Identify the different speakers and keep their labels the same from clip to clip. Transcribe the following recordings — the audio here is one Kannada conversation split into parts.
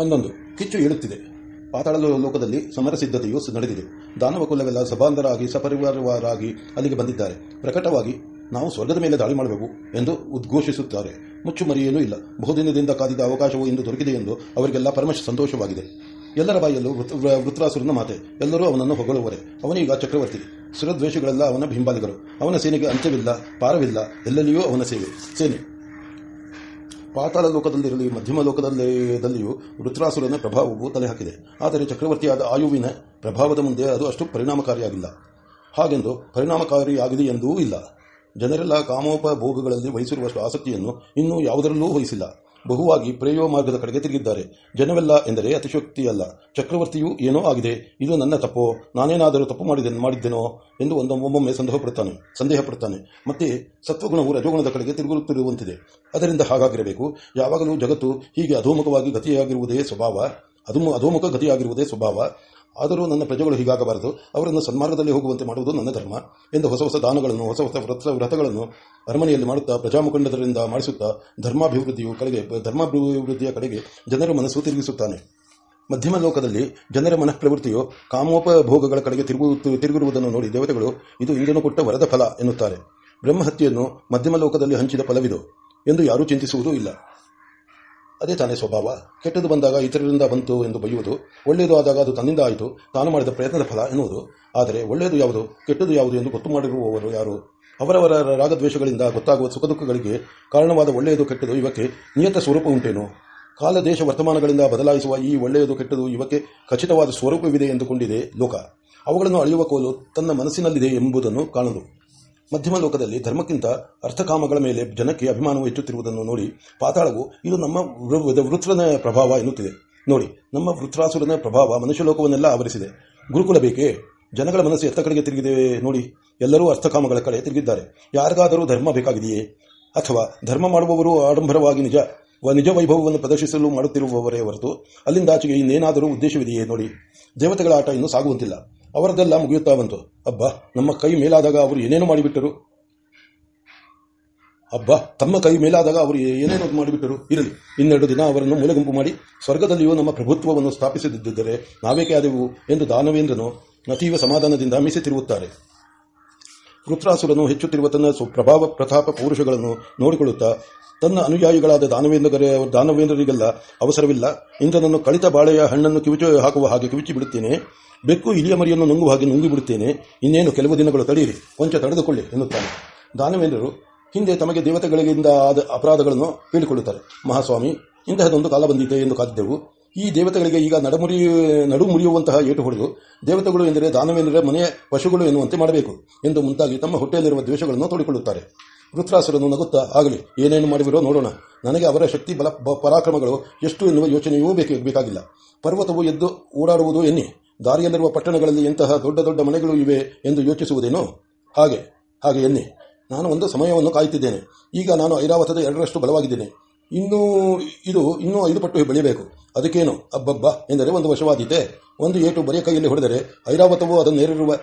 Speaker 1: ಹನ್ನೊಂದು ಕಿಚ್ಚು ಏಳುತ್ತಿದೆ ಪಾತಾಳ ಲೋಕದಲ್ಲಿ ಸಮರ ಸಿದ್ಧತೆಯು ನಡೆದಿದೆ ದಾನವ ಕುಲವೆಲ್ಲ ಸಭಾಂಧರಾಗಿ ಸಪರಿವಾರವಾರಾಗಿ ಅಲ್ಲಿಗೆ ಬಂದಿದ್ದಾರೆ ಪ್ರಕಟವಾಗಿ ನಾವು ಸ್ವರ್ಗದ ಮೇಲೆ ದಾಳಿ ಮಾಡಬೇಕು ಎಂದು ಉದ್ಘೋಷಿಸುತ್ತಾರೆ ಮುಚ್ಚು ಇಲ್ಲ ಬಹುದಿನದಿಂದ ಕಾದಿದ್ದ ಅವಕಾಶವು ಇಂದು ದೊರಕಿದೆ ಎಂದು ಅವರಿಗೆಲ್ಲ ಪರಮ ಸಂತೋಷವಾಗಿದೆ ಎಲ್ಲರ ಬಾಯಲ್ಲೂ ವೃತ್ರಾಸುರನ ಮಾತೆ ಎಲ್ಲರೂ ಅವನನ್ನು ಹೊಗಳುವರೆ ಅವನೀಗ ಚಕ್ರವರ್ತಿ ಸುರದ್ವೇಷಗಳೆಲ್ಲ ಅವನ ಬಿಂಬಾಲಿಗರು ಅವನ ಸೇನೆಗೆ ಅಂತ್ಯವಿಲ್ಲ ಪಾರವಿಲ್ಲ ಎಲ್ಲೆಲ್ಲಿಯೂ ಅವನ ಸೇವೆ ಸೇನೆ ಪಾತಾಳ ಲೋಕದಲ್ಲಿರಲಿ ಮಧ್ಯಮ ಲೋಕದಲ್ಲಿಯೂ ವೃತ್ರಾಸುರನ ಪ್ರಭಾವವು ತಲೆಹಾಕಿದೆ ಆದರೆ ಚಕ್ರವರ್ತಿಯಾದ ಆಯುವಿನ ಪ್ರಭಾವದ ಮುಂದೆ ಅದು ಅಷ್ಟು ಪರಿಣಾಮಕಾರಿಯಾಗಿಲ್ಲ ಹಾಗೆಂದು ಪರಿಣಾಮಕಾರಿಯಾಗಿದೆ ಎಂದೂ ಇಲ್ಲ ಜನರೆಲ್ಲ ಕಾಮೋಪಭೋಗಗಳಲ್ಲಿ ವಹಿಸಿರುವಷ್ಟು ಆಸಕ್ತಿಯನ್ನು ಇನ್ನೂ ಯಾವುದರಲ್ಲೂ ವಹಿಸಿಲ್ಲ ಬಹುವಾಗಿ ಪ್ರೇಯೋ ಮಾರ್ಗದ ಕಡೆಗೆ ತಿರುಗಿದ್ದಾರೆ ಜನವೆಲ್ಲ ಎಂದರೆ ಅತಿಶಕ್ತಿಯಲ್ಲ ಚಕ್ರವರ್ತಿಯೂ ಏನೋ ಆಗಿದೆ ಇದು ನನ್ನ ತಪ್ಪೋ ನಾನೇನಾದರೂ ತಪ್ಪು ಮಾಡಿದೆ ಮಾಡಿದ್ದೇನೋ ಎಂದು ಒಂದೊಮ್ಮೊಮ್ಮೆ ಸಂದೇಹ ಪಡುತ್ತಾನೆ ಸಂದೇಹ ಪಡುತ್ತಾನೆ ಮತ್ತೆ ಸತ್ವಗುಣವು ರಜೋಗುಣದ ಕಡೆಗೆ ತಿರುಗುತ್ತಿರುವಂತಿದೆ ಅದರಿಂದ ಹಾಗಾಗಿರಬೇಕು ಯಾವಾಗಲೂ ಜಗತ್ತು ಹೀಗೆ ಅಧೋಮುಖವಾಗಿ ಗತಿಯಾಗಿರುವುದೇ ಸ್ವಭಾವ ಅಧೋಮುಖ ಗತಿಯಾಗಿರುವುದೇ ಸ್ವಭಾವ ಆದರೂ ನನ್ನ ಪ್ರಜೆಗಳು ಹೀಗಾಗಬಾರದು ಅವರನ್ನು ಸನ್ಮಾರ್ಗದಲ್ಲಿ ಹೋಗುವಂತೆ ಮಾಡುವುದು ನನ್ನ ಧರ್ಮ ಎಂದು ಹೊಸ ಹೊಸ ದಾನಗಳನ್ನು ಹೊಸ ಹೊಸ ವ್ರತ ವ್ರತಗಳನ್ನು ಅರಮನೆಯಲ್ಲಿ ಮಾಡುತ್ತಾ ಪ್ರಜಾಮುಖಂಡದರಿಂದ ಮಾಡಿಸುತ್ತಾ ಧರ್ಮಾಭಿವೃದ್ಧಿಯು ಕಡೆಗೆ ಧರ್ಮಾಭಿವೃದ್ಧಿಯ ಕಡೆಗೆ ಜನರ ಮನಸ್ಸು ತಿರುಗಿಸುತ್ತಾನೆ ಮಧ್ಯಮ ಲೋಕದಲ್ಲಿ ಜನರ ಮನಃಪ್ರವೃತ್ತಿಯು ಕಾಮೋಪಭೋಗಗಳ ಕಡೆಗೆ ತಿರುಗು ತಿರುಗಿರುವುದನ್ನು ನೋಡಿ ದೇವತೆಗಳು ಇದು ಇಂದನು ಕೊಟ್ಟ ವರದ ಫಲ ಎನ್ನುತ್ತಾರೆ ಬ್ರಹ್ಮಹತ್ಯೆಯನ್ನು ಮಧ್ಯಮ ಲೋಕದಲ್ಲಿ ಹಂಚಿದ ಫಲವಿದು ಎಂದು ಯಾರೂ ಚಿಂತಿಸುವುದೂ ಇಲ್ಲ ಅದೇ ತಾನೇ ಸ್ವಭಾವ ಕೆಟ್ಟದು ಬಂದಾಗ ಇತರರಿಂದ ಬಂತು ಎಂದು ಬಯ್ಯುವುದು ಒಳ್ಳೆಯದು ಆದಾಗ ಅದು ತನ್ನಿಂದ ಆಯಿತು ತಾನು ಮಾಡಿದ ಪ್ರಯತ್ನದ ಫಲ ಎನ್ನುವುದು ಆದರೆ ಒಳ್ಳೆಯದು ಯಾವುದು ಕೆಟ್ಟದು ಯಾವುದು ಎಂದು ಗೊತ್ತು ಮಾಡಿರುವವರು ಯಾರು ಅವರವರ ರಾಗದ್ವೇಷಗಳಿಂದ ಗೊತ್ತಾಗುವ ಸುಖ ದುಃಖಗಳಿಗೆ ಕಾರಣವಾದ ಒಳ್ಳೆಯದು ಕೆಟ್ಟದು ಇವಕ್ಕೆ ನಿಯತ ಸ್ವರೂಪ ಉಂಟೇನು ಕಾಲ ದೇಶ ವರ್ತಮಾನಗಳಿಂದ ಬದಲಾಯಿಸುವ ಈ ಒಳ್ಳೆಯದು ಕೆಟ್ಟದು ಇವಕ್ಕೆ ಖಚಿತವಾದ ಸ್ವರೂಪವಿದೆ ಎಂದುಕೊಂಡಿದೆ ಲೋಕ ಅವುಗಳನ್ನು ಅಳೆಯುವ ಕೋಲು ತನ್ನ ಮನಸ್ಸಿನಲ್ಲಿದೆ ಎಂಬುದನ್ನು ಕಾಣಲು ಮಧ್ಯಮ ಲೋಕದಲ್ಲಿ ಧರ್ಮಕ್ಕಿಂತ ಅರ್ಥಕಾಮಗಳ ಮೇಲೆ ಜನಕ್ಕೆ ಅಭಿಮಾನವು ಹೆಚ್ಚುತ್ತಿರುವುದನ್ನು ನೋಡಿ ಪಾತಾಳವು ಇದು ನಮ್ಮ ವೃತ್ರನ ಪ್ರಭಾವ ಎನ್ನುತ್ತಿದೆ ನೋಡಿ ನಮ್ಮ ವೃತ್ರಾಸುರನ ಪ್ರಭಾವ ಮನುಷ್ಯ ಲೋಕವನ್ನೆಲ್ಲ ಆವರಿಸಿದೆ ಗುರುಕುಲ ಬೇಕೇ ಜನಗಳ ಮನಸ್ಸು ಎತ್ತ ಕಡೆಗೆ ತಿರುಗಿದೆ ನೋಡಿ ಎಲ್ಲರೂ ಅರ್ಥಕಾಮಗಳ ಕಡೆ ತಿರುಗಿದ್ದಾರೆ ಯಾರಿಗಾದರೂ ಧರ್ಮ ಬೇಕಾಗಿದೆಯೇ ಅಥವಾ ಧರ್ಮ ಮಾಡುವವರು ಆಡಂಬರವಾಗಿ ನಿಜ ನಿಜ ವೈಭವವನ್ನು ಪ್ರದರ್ಶಿಸಲು ಮಾಡುತ್ತಿರುವವರೇ ಹೊರತು ಅಲ್ಲಿಂದಾಚೆಗೆ ಇನ್ನೇನಾದರೂ ಉದ್ದೇಶವಿದೆಯೇ ನೋಡಿ ದೇವತೆಗಳ ಆಟ ಇನ್ನೂ ಸಾಗುವಂತಿಲ್ಲ ಅವರದೆಲ್ಲ ಮುಗಿಯುತ್ತಾ ಬಂತು ಅಬ್ಬ ನಮ್ಮ ಕೈ ಮೇಲಾದಾಗ ಅವರು ಏನೇನು ಮಾಡಿಬಿಟ್ಟರು ಅಬ್ಬ ತಮ್ಮ ಕೈ ಮೇಲಾದಾಗ ಅವರು ಏನೇನು ಮಾಡಿಬಿಟ್ಟರು ಇರಲಿ ಇನ್ನೆರಡು ದಿನ ಅವರನ್ನು ಮೂಲೆಗುಂಪು ಮಾಡಿ ಸ್ವರ್ಗದಲ್ಲಿಯೂ ನಮ್ಮ ಪ್ರಭುತ್ವವನ್ನು ಸ್ಥಾಪಿಸದಿದ್ದರೆ ನಾವೇಕೆ ಆದೆವು ಎಂದು ದಾನವೇಂದ್ರನು ಅತೀವ ಸಮಾಧಾನದಿಂದ ಮೀಸೆ ತಿರುಗುತ್ತಾರೆ ವೃತ್ರಾಸುರನು ಹೆಚ್ಚುತ್ತಿರುವ ತನ್ನ ಪ್ರಭಾವ ಪ್ರತಾಪ ಪೌರುಷಗಳನ್ನು ನೋಡಿಕೊಳ್ಳುತ್ತಾ ತನ್ನ ಅನುಯಾಯಿಗಳಾದ ದಾನವೇಂದ್ರ ದಾನವೇಂದ್ರರಿಗೆಲ್ಲ ಅವಸರವಿಲ್ಲ ಇಂದ್ರನನ್ನು ಕಳಿತ ಬಾಳೆಯ ಹಣ್ಣನ್ನು ಕಿವಿಚು ಹಾಕುವ ಹಾಗೆ ಕಿವಿಚಿ ಬಿಡುತ್ತೇನೆ ಬೆಕ್ಕು ಇಲಿಯ ಮರಿಯನ್ನು ನುಂಗು ಹಾಗೆ ನುಂಗಿಬಿಡುತ್ತೇನೆ ಇನ್ನೇನು ಕೆಲವು ದಿನಗಳು ತಡೆಯಿರಿ ಕೊಂಚ ತಡೆದುಕೊಳ್ಳಿ ಎನ್ನುತ್ತಾನೆ ದಾನವೇಂದ್ರರು ಹಿಂದೆ ತಮಗೆ ದೇವತೆಗಳಿಂದ ಆದ ಅಪರಾಧಗಳನ್ನು ಹೇಳಿಕೊಳ್ಳುತ್ತಾರೆ ಮಹಾಸ್ವಾಮಿ ಇಂತಹದೊಂದು ಕಾಲ ಬಂದಿದೆ ಎಂದು ಕಾದಿದ್ದೆವು ಈ ದೇವತೆಗಳಿಗೆ ಈಗ ನಡಮುರಿ ನಡು ಮುರಿಯುವಂತಹ ಏಟು ಹೊಡೆದು ದೇವತೆಗಳು ಎಂದರೆ ದಾನವೇಂದ್ರ ಮನೆಯ ಪಶುಗಳು ಎನ್ನುವಂತೆ ಮಾಡಬೇಕು ಎಂದು ಮುಂತಾಗಿ ತಮ್ಮ ಹೊಟ್ಟೆಯಲ್ಲಿರುವ ದ್ವೇಷಗಳನ್ನು ತೋಡಿಕೊಳ್ಳುತ್ತಾರೆ ವೃತ್ರಾಸರನ್ನು ನಗುತ್ತಾ ಆಗಲಿ ಏನೇನು ಮಾಡಿಬಿಡೋ ನೋಡೋಣ ನನಗೆ ಅವರ ಶಕ್ತಿ ಬಲ ಪರಾಕ್ರಮಗಳು ಎಷ್ಟು ಎನ್ನುವ ಯೋಚನೆಯೂ ಬೇಕಾಗಿಲ್ಲ ಪರ್ವತವು ಎದ್ದು ಓಡಾಡುವುದು ಎನ್ನಿ ದಾರಿಯಲ್ಲಿರುವ ಪಟ್ಟಣಗಳಲ್ಲಿ ಎಂತಹ ದೊಡ್ಡ ದೊಡ್ಡ ಮನೆಗಳು ಇವೆ ಎಂದು ಯೋಚಿಸುವುದೇನು ಹಾಗೆ ಹಾಗೆ ಎನ್ನಿ ನಾನು ಒಂದು ಸಮಯವನ್ನು ಕಾಯುತ್ತಿದ್ದೇನೆ ಈಗ ನಾನು ಐರಾವತದ ಎರಡರಷ್ಟು ಬಲವಾಗಿದ್ದೇನೆ ಇನ್ನೂ ಇದು ಇನ್ನೂ ಐದು ಪಟ್ಟು ಬೆಳೆಯಬೇಕು ಅದಕ್ಕೇನು ಅಬ್ಬಬ್ಬ ಎಂದರೆ ಒಂದು ವಶವಾದೀತೆ ಒಂದು ಏಟು ಬರೆಯ ಕೈಯಲ್ಲಿ ಹೊಡೆದರೆ ಐರಾವತವು ಅದನ್ನು ನೇರಿರುವ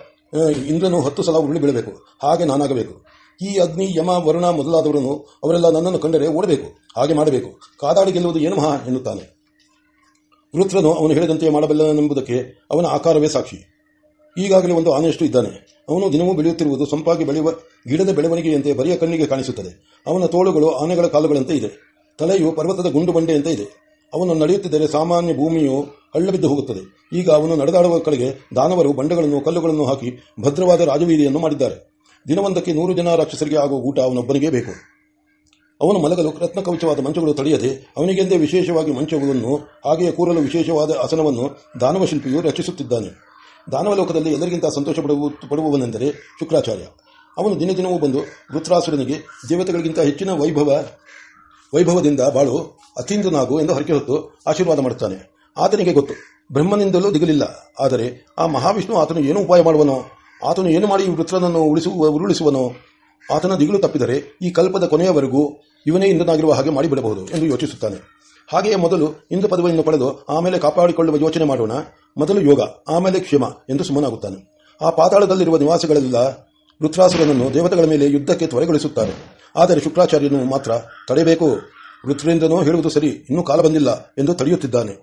Speaker 1: ಇಂದ್ರನು ಹತ್ತು ಸಲ ಉರುಳಿ ಬೀಳಬೇಕು ಹಾಗೆ ನಾನಾಗಬೇಕು ಈ ಅಗ್ನಿ ಯಮ ವರುಣ ಮೊದಲಾದವರನ್ನು ಅವರೆಲ್ಲ ನನ್ನನ್ನು ಕಂಡರೆ ಓಡಬೇಕು ಹಾಗೆ ಮಾಡಬೇಕು ಕಾದಾಡಿ ಗೆಲ್ಲುವುದು ಏನು ಮಹಾ ಎನ್ನುತ್ತಾನೆ ವೃತ್ರನು ಅವನು ಹೇಳಿದಂತೆ ಎಂಬುದಕ್ಕೆ ಅವನ ಆಕಾರವೇ ಸಾಕ್ಷಿ ಈಗಾಗಲೇ ಒಂದು ಆನೆಯಷ್ಟು ಇದ್ದಾನೆ ಅವನು ದಿನವೂ ಬೆಳೆಯುತ್ತಿರುವುದು ಸಂಪಾಗಿ ಬೆಳೆಯುವ ಗಿಡದ ಬೆಳವಣಿಗೆಯಂತೆ ಬರಿಯ ಕಣ್ಣಿಗೆ ಕಾಣಿಸುತ್ತದೆ ಅವನ ತೋಳುಗಳು ಆನೆಗಳ ಕಾಲುಗಳಂತೆ ಇದೆ ತಲೆಯು ಪರ್ವತದ ಗುಂಡು ಬಂಡೆಯಂತೆ ಇದೆ ಅವನು ನಡೆಯುತ್ತಿದ್ದರೆ ಸಾಮಾನ್ಯ ಭೂಮಿಯು ಹಳ್ಳಬಿದ್ದು ಹೋಗುತ್ತದೆ ಈಗ ಅವನು ನಡೆದಾಡುವ ಕಡೆಗೆ ದಾನವರು ಬಂಡೆಗಳನ್ನು ಕಲ್ಲುಗಳನ್ನು ಹಾಕಿ ಭದ್ರವಾದ ರಾಜವೀದಿಯನ್ನು ಮಾಡಿದ್ದಾರೆ ದಿನವೊಂದಕ್ಕೆ ನೂರು ಜನ ರಾಕ್ಷಸರಿಗೆ ಆಗುವ ಊಟ ಅವನೊಬ್ಬನಿಗೆ ಬೇಕು ಅವನು ಮಲಗಲು ರತ್ನ ಕವಚವಾದ ಮಂಚಗಳು ತಡೆಯದೆ ಅವನಿಗೆಂದೇ ವಿಶೇಷವಾಗಿ ಮಂಚಗಳನ್ನು ಹಾಗೆಯೇ ಕೂರಲು ವಿಶೇಷವಾದ ಆಸನವನ್ನು ದಾನವ ಶಿಲ್ಪಿಯು ರಚಿಸುತ್ತಿದ್ದಾನೆ ದಾನವಲೋಕದಲ್ಲಿ ಎಲ್ಲರಿಗಿಂತ ಸಂತೋಷ ಪಡುವವನೆಂದರೆ ಶುಕ್ರಾಚಾರ್ಯ ಅವನು ದಿನ ದಿನವೂ ಬಂದು ವೃತ್ರಾಸುರನಿಗೆ ದೇವತೆಗಳಿಗಿಂತ ಹೆಚ್ಚಿನ ವೈಭವ ವೈಭವದಿಂದ ಬಾಳು ಅತೀಂದ್ರನಾಗು ಎಂದು ಹರಕೆ ಹೊತ್ತು ಆಶೀರ್ವಾದ ಮಾಡುತ್ತಾನೆ ಆತನಿಗೆ ಗೊತ್ತು ಬ್ರಹ್ಮನಿಂದಲೂ ದಿಗಲಿಲ್ಲ ಆದರೆ ಆ ಮಹಾವಿಷ್ಣು ಆತನು ಏನು ಉಪಾಯ ಮಾಡುವನೋ ಆತನು ಏನು ಮಾಡಿ ವೃತ್ರನನ್ನು ಉಳಿಸುವ ಉರುಳಿಸುವನೋ ಆತನ ದಿಗಿಲು ತಪ್ಪಿದರೆ ಈ ಕಲ್ಪದ ಕೊನೆಯವರೆಗೂ ಇವನೇ ಇಂದ್ರನಾಗಿರುವ ಹಾಗೆ ಮಾಡಿಬಿಡಬಹುದು ಎಂದು ಯೋಚಿಸುತ್ತಾನೆ ಹಾಗೆಯೇ ಮೊದಲು ಇಂದು ಪದವಿಯನ್ನು ಪಡೆದು ಆಮೇಲೆ ಕಾಪಾಡಿಕೊಳ್ಳುವ ಯೋಚನೆ ಮಾಡೋಣ ಮೊದಲು ಯೋಗ ಆಮೇಲೆ ಕ್ಷಮ ಎಂದು ಸುಮ್ಮನಾಗುತ್ತಾನೆ ಆ ಪಾತಾಳದಲ್ಲಿರುವ ನಿವಾಸಿಗಳೆಲ್ಲ ವೃತ್ರಾಸುರನನ್ನು ದೇವತೆಗಳ ಮೇಲೆ ಯುದ್ಧಕ್ಕೆ ತ್ವರೆಗೊಳಿಸುತ್ತಾರೆ ಆದರೆ ಶುಕ್ರಾಚಾರ್ಯನು ಮಾತ್ರ ತಡೆಯಬೇಕು ವೃತ್ರೇಂದ್ರನೋ ಹೇಳುವುದು ಸರಿ ಇನ್ನೂ ಕಾಲ ಬಂದಿಲ್ಲ ಎಂದು ತಡೆಯುತ್ತಿದ್ದಾನೆ